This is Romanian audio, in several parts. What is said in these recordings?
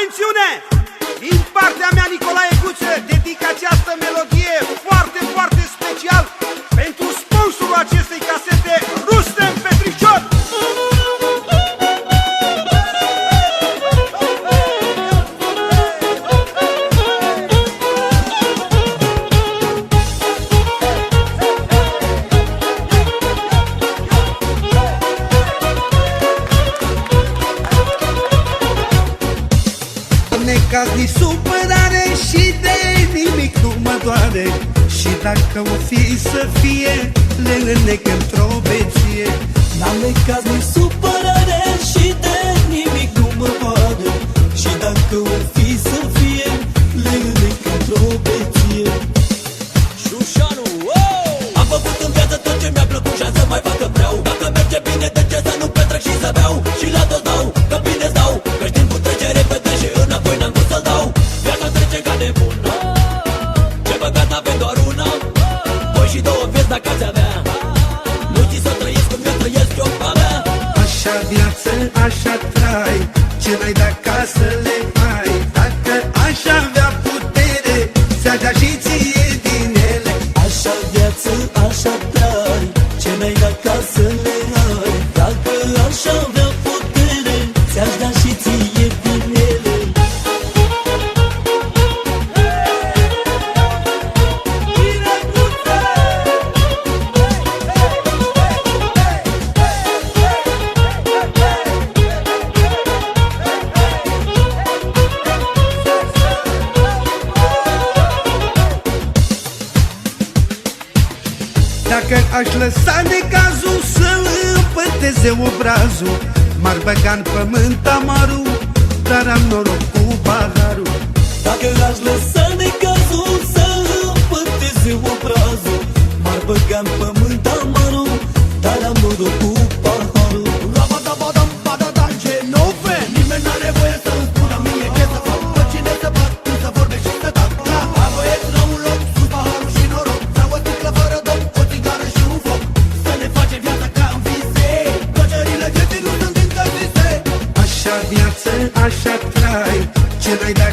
Atențiune! Din partea mea, Nicolae Guță, dedic această melodie foarte, foarte special necaz, ni supărare și de nimic nu mă doare. Și dacă o fi să fie, le înnec într-o beție. N-am necaz, ni supărare și de nimic nu mă doare. Și dacă o fi așa trai Ce n-ai de acasă le ai. Dacă aș avea putere Ți-aș da și ție din ele. Așa viață, așa trai Ce n-ai de acasă le Dacă aș lăsa necazul să împăteze obrazul. M-ar băga în pământ amarul Dar am noroc cu paharul Dacă aș lăsa necazul să împăteze obrazul M-ar băga în pământ amarul Dar am noroc cu paharul trai Ce n-ai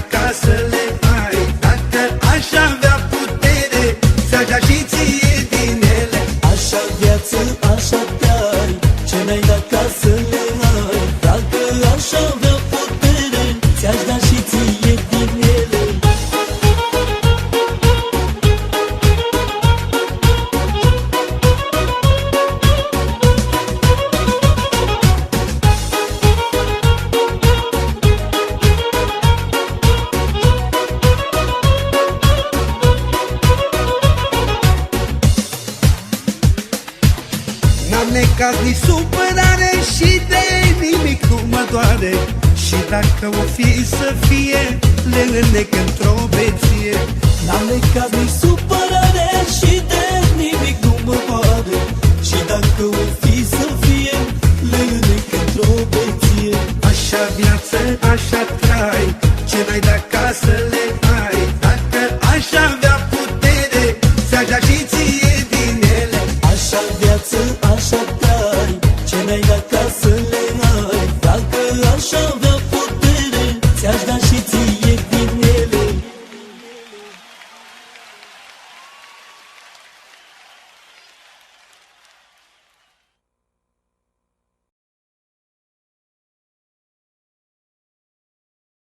N-am necaz nici supărare Și de nimic nu mă doare. Și dacă o fi să fie Le înnec într-o beție. N-am necaz nici supărare Și de nimic nu mă doare. Și dacă o fi să fie Le înnec într-o beție. Așa viață, așa trai viață așa tari Ce n-ai dat ca să le ai? Dacă aș avea